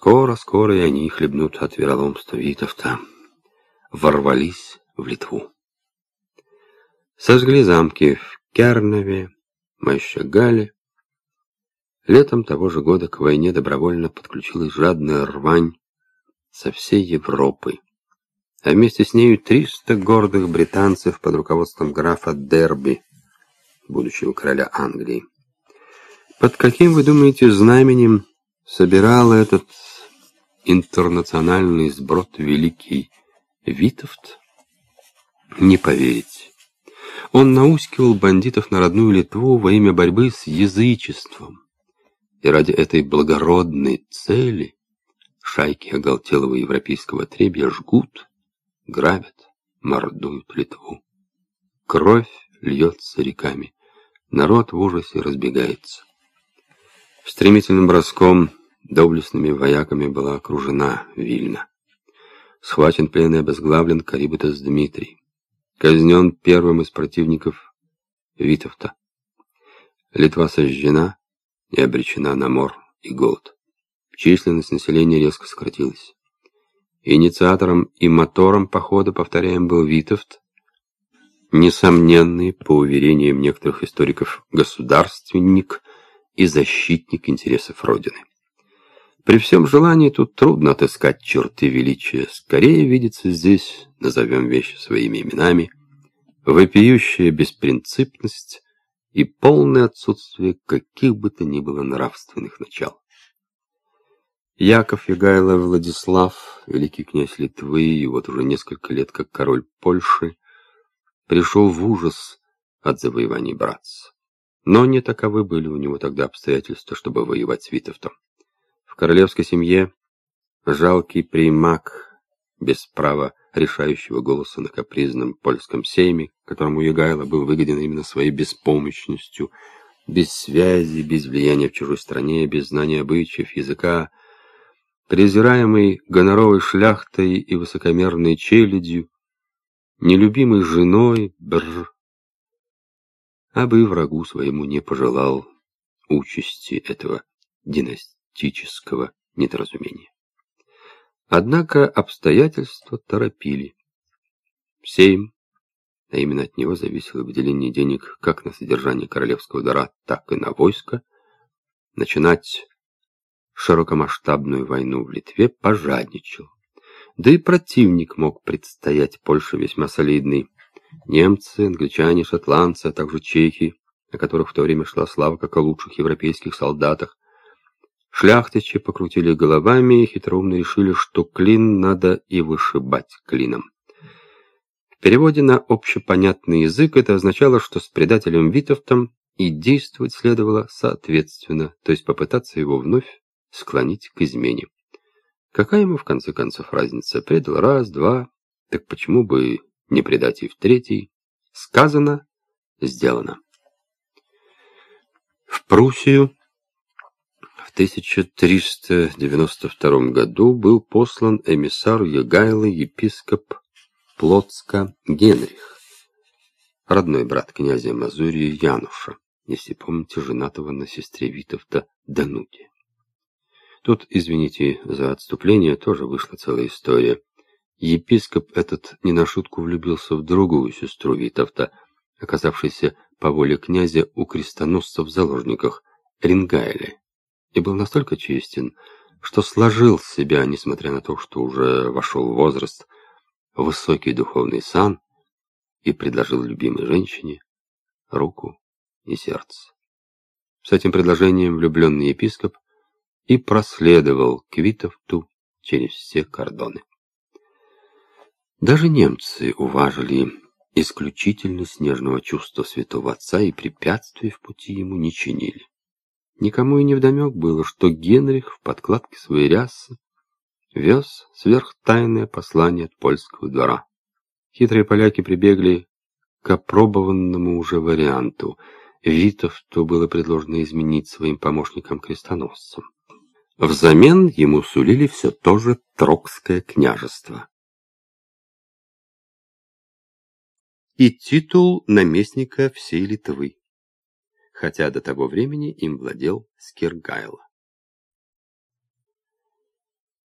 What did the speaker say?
Скоро-скоро и они хлебнут от вероломства Витовта. Ворвались в Литву. Сожгли замки в Кернове, Майшагале. Летом того же года к войне добровольно подключилась жадная рвань со всей Европы, а вместе с нею 300 гордых британцев под руководством графа Дерби, будущего короля Англии. Под каким, вы думаете, знаменем собирал этот интернациональный сброд великий Витовт? Не поверите. Он наускивал бандитов на родную Литву во имя борьбы с язычеством. И ради этой благородной цели шайки оголтелого европейского требья жгут, грабят, мордуют Литву. Кровь льется реками. Народ в ужасе разбегается. Стремительным броском доблестными вояками была окружена Вильна. Схвачен плен и обезглавлен Карибутас Дмитрий. Казнен первым из противников Витовта. Литва сожжена и обречена на мор и голод. Численность населения резко сократилась. Инициатором и мотором похода, повторяем, был Витовт, несомненный, по уверениям некоторых историков, государственник и защитник интересов Родины. При всем желании тут трудно отыскать черты величия. Скорее видится здесь, назовем вещи своими именами, вопиющая беспринципность и полное отсутствие каких бы то ни было нравственных начал. Яков Ягайло Владислав, великий князь Литвы, и вот уже несколько лет как король Польши, пришел в ужас от завоеваний братца. Но не таковы были у него тогда обстоятельства, чтобы воевать с Витовтом. Королевской семье жалкий примак, без права решающего голоса на капризном польском сейме, которому Ягайло был выгоден именно своей беспомощностью, без связи, без влияния в чужой стране, без знания обычаев, языка, презираемый гоноровой шляхтой и высокомерной челядью, нелюбимой женой, бр, а бы врагу своему не пожелал участи этого династического недоразумения. Однако обстоятельства торопили. Сейм, а именно от него зависело выделение денег как на содержание королевского двора, так и на войско, начинать широкомасштабную войну в Литве пожадничал. Да и противник мог предстоять Польше весьма солидный. Немцы, англичане, шотландцы, а также чехи, о которых в то время шла слава как о лучших европейских солдатах, Шляхтичи покрутили головами и хитроумно решили, что клин надо и вышибать клином. В переводе на общепонятный язык это означало, что с предателем Витовтом и действовать следовало соответственно, то есть попытаться его вновь склонить к измене. Какая ему, в конце концов, разница? Предал раз, два, так почему бы не предать и в третий? Сказано, сделано. В Пруссию 1392 году был послан эмиссар Егайло епископ Плотска Генрих, родной брат князя Мазурии Януша, если помните, женатого на сестре Витовта Дануте. Тут, извините за отступление, тоже вышла целая история. Епископ этот не на шутку влюбился в другую сестру Витовта, оказавшейся по воле князя у крестоносцев в заложниках Рингайле и был настолько честен, что сложил с себя, несмотря на то, что уже вошел в возраст, высокий духовный сан и предложил любимой женщине руку и сердце. С этим предложением влюбленный епископ и проследовал к Витовту через все кордоны. Даже немцы уважили исключительность нежного чувства святого отца и препятствий в пути ему не чинили. Никому и не вдомек было, что Генрих в подкладке своей рясы вез сверхтайное послание от польского двора. Хитрые поляки прибегли к опробованному уже варианту. Витовту было предложено изменить своим помощникам-крестоносцам. Взамен ему сулили все то же Трокское княжество. И титул наместника всей Литвы хотя до того времени им владел Скиргайло.